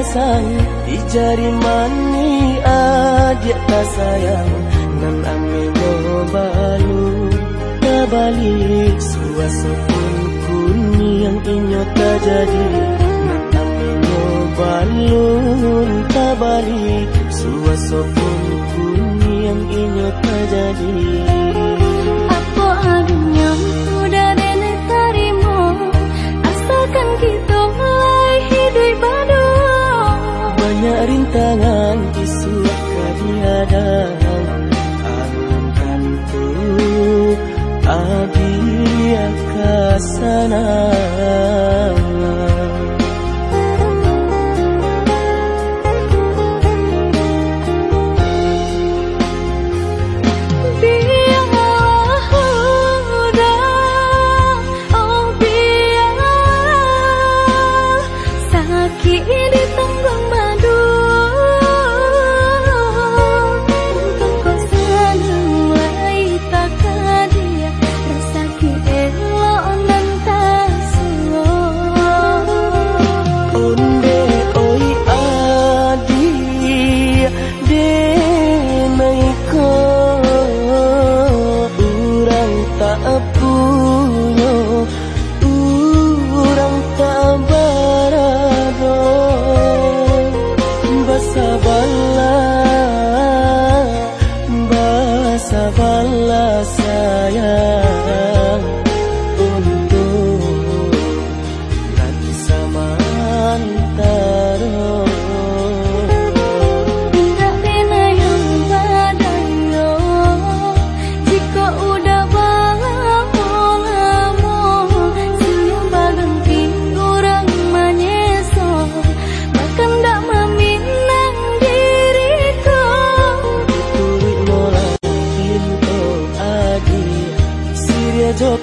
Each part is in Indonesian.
Di jari mani adik tak sayang. Nan amenyo balu balik Suasa pun kuni yang inyo tak jadi. Nan amenyo balu balik Suasa pun kuni yang inyo tak sana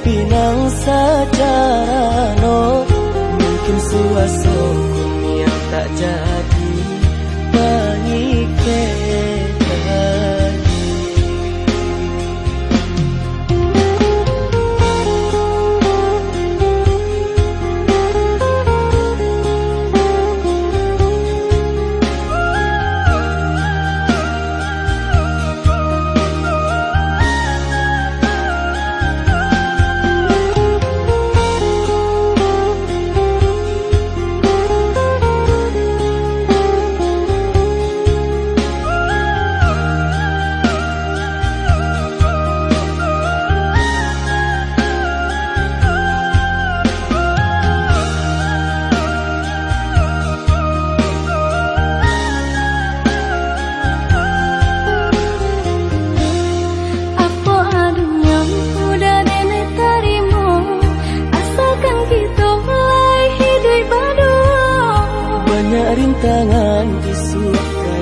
pinang tangan di surga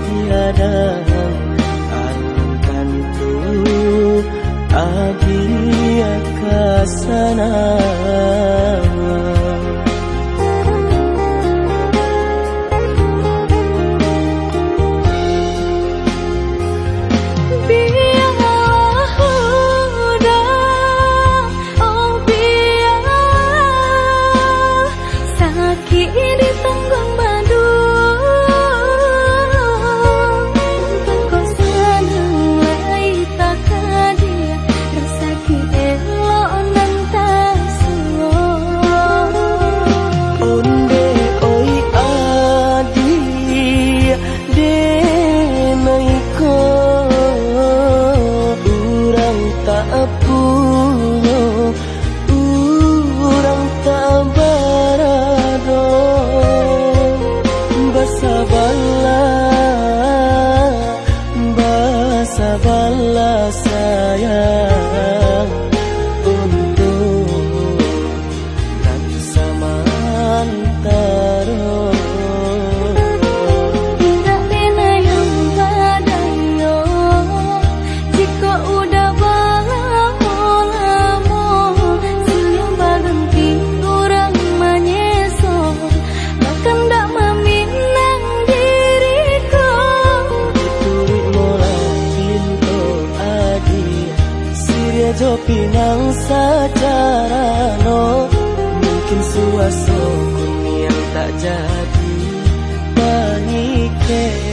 aja pinang sajarano Mungkin suasana yang tak jadi Mengikir